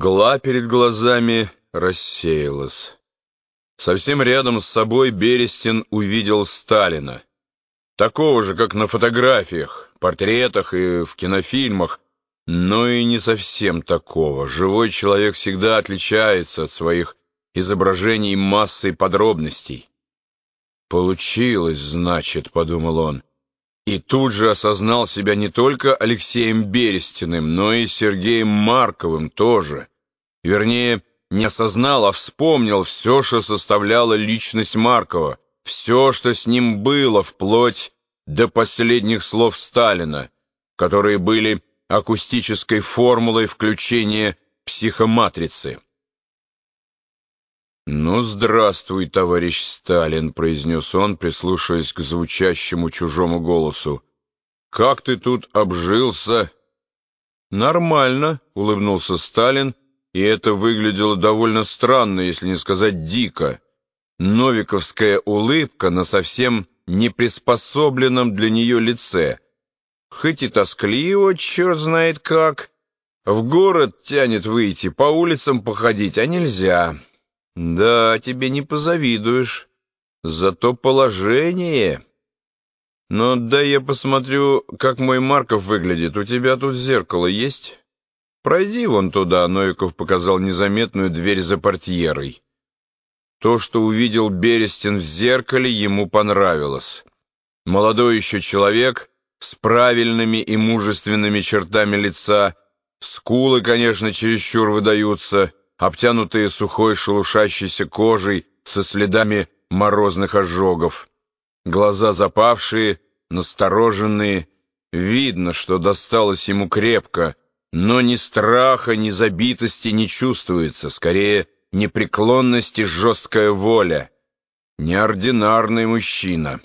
Мгла перед глазами рассеялась. Совсем рядом с собой Берестин увидел Сталина. Такого же, как на фотографиях, портретах и в кинофильмах, но и не совсем такого. Живой человек всегда отличается от своих изображений массой подробностей. «Получилось, значит», — подумал он. И тут же осознал себя не только Алексеем Берестиным, но и Сергеем Марковым тоже. Вернее, не осознал, а вспомнил все, что составляло личность Маркова, все, что с ним было, вплоть до последних слов Сталина, которые были акустической формулой включения психоматрицы. «Ну, здравствуй, товарищ Сталин», — произнес он, прислушиваясь к звучащему чужому голосу. «Как ты тут обжился?» «Нормально», — улыбнулся Сталин, и это выглядело довольно странно, если не сказать дико. Новиковская улыбка на совсем неприспособленном для нее лице. Хоть и тоскливо, черт знает как. В город тянет выйти, по улицам походить, а нельзя. Да, тебе не позавидуешь. Зато положение... Но да я посмотрю, как мой Марков выглядит. У тебя тут зеркало есть? Пройди вон туда, Новиков показал незаметную дверь за портьерой. То, что увидел Берестин в зеркале, ему понравилось. Молодой еще человек с правильными и мужественными чертами лица, скулы, конечно, чересчур выдаются, обтянутые сухой шелушащейся кожей со следами морозных ожогов. Глаза запавшие, настороженные. Видно, что досталось ему крепко, но ни страха, ни забитости не чувствуется, скорее непреклонность и жесткая воля. Неординарный мужчина.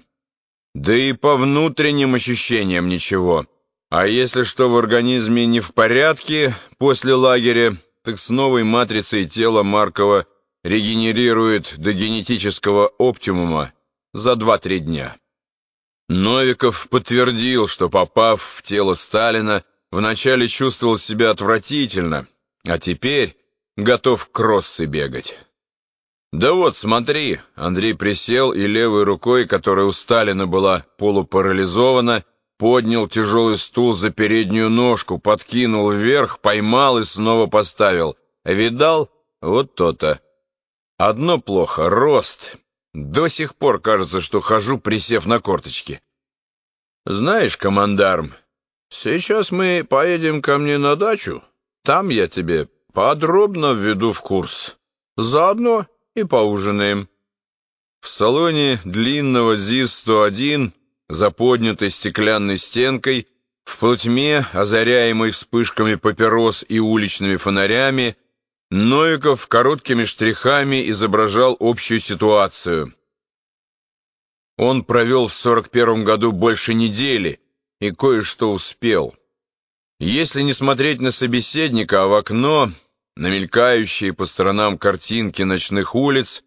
Да и по внутренним ощущениям ничего. А если что в организме не в порядке после лагеря, так с новой матрицей тело Маркова регенерирует до генетического оптимума за 2-3 дня. Новиков подтвердил, что, попав в тело Сталина, вначале чувствовал себя отвратительно, а теперь готов кроссы бегать. «Да вот, смотри!» Андрей присел и левой рукой, которая у Сталина была полупарализована, поднял тяжелый стул за переднюю ножку, подкинул вверх, поймал и снова поставил. Видал? Вот то-то. Одно плохо — рост. До сих пор кажется, что хожу, присев на корточки. Знаешь, командарм, сейчас мы поедем ко мне на дачу. Там я тебе подробно введу в курс. Заодно и поужинаем. В салоне длинного ЗИС-101 за поднятой стеклянной стенкой, в полутьме, озаряемой вспышками папирос и уличными фонарями, Новиков короткими штрихами изображал общую ситуацию. Он провел в 41 году больше недели и кое-что успел. Если не смотреть на собеседника, а в окно, на мелькающие по сторонам картинки ночных улиц,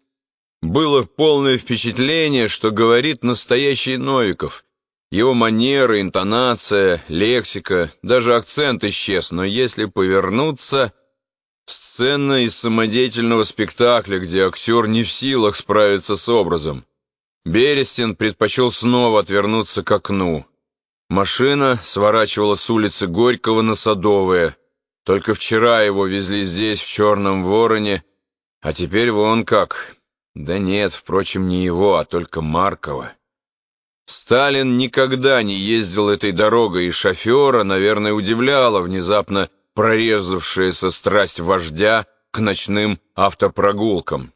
было полное впечатление, что говорит настоящий Новиков. Его манеры, интонация, лексика, даже акцент исчез, но если повернуться... Сцена из самодеятельного спектакля, где актер не в силах справиться с образом. Берестин предпочел снова отвернуться к окну. Машина сворачивала с улицы Горького на Садовое. Только вчера его везли здесь, в Черном Вороне, а теперь вон как... Да нет, впрочем, не его, а только Маркова. Сталин никогда не ездил этой дорогой, и шофера, наверное, удивляла внезапно прорезавшаяся страсть вождя к ночным автопрогулкам.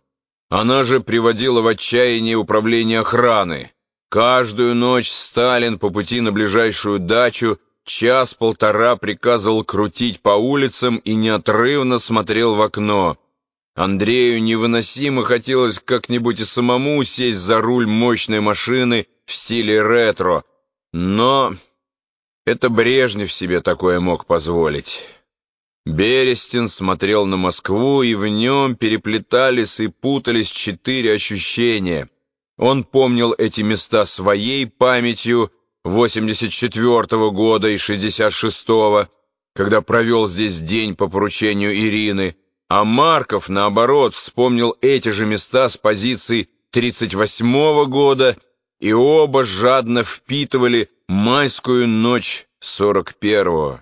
Она же приводила в отчаяние управление охраны. Каждую ночь Сталин по пути на ближайшую дачу час-полтора приказывал крутить по улицам и неотрывно смотрел в окно. Андрею невыносимо хотелось как-нибудь и самому сесть за руль мощной машины в стиле ретро, но это Брежнев себе такое мог позволить. Берестин смотрел на Москву, и в нем переплетались и путались четыре ощущения. Он помнил эти места своей памятью 84-го года и 66-го, когда провел здесь день по поручению Ирины, А Марков, наоборот, вспомнил эти же места с позиции 38-го года, и оба жадно впитывали майскую ночь 41-го.